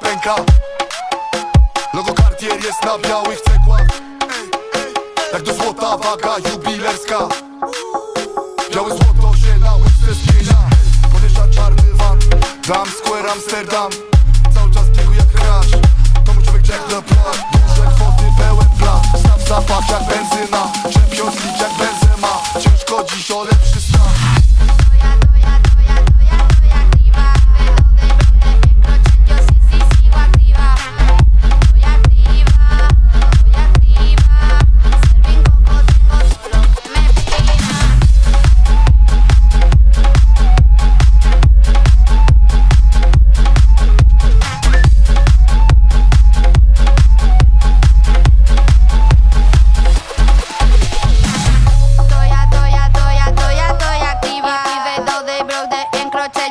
pęka, Logo Cartier jest na białych cegłach Jak do złota waga jubilerska. Białe złoto się na łyżce zmienia. Podjeżdża czarny van. Dam Square Amsterdam. Cały czas biegu jak crash Komu człowiek check the plan. Duże kwoty, pełen plan. Sam zapach jak benzyna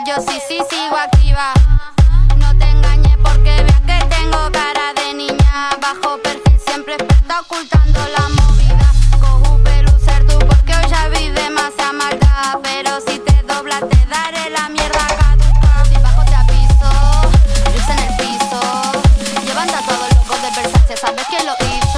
yo sí, sí sigo activa. No te engañes porque veas que tengo cara de niña. Bajo perfil siempre está ocultando la movida. Coju pelucer tú porque hoy ya vive más a maldad. Pero si te doblas te daré la mierda caduca. Si bajo te aviso, luz en el piso. Levanta a todos locos de Versace, sabes que lo hizo.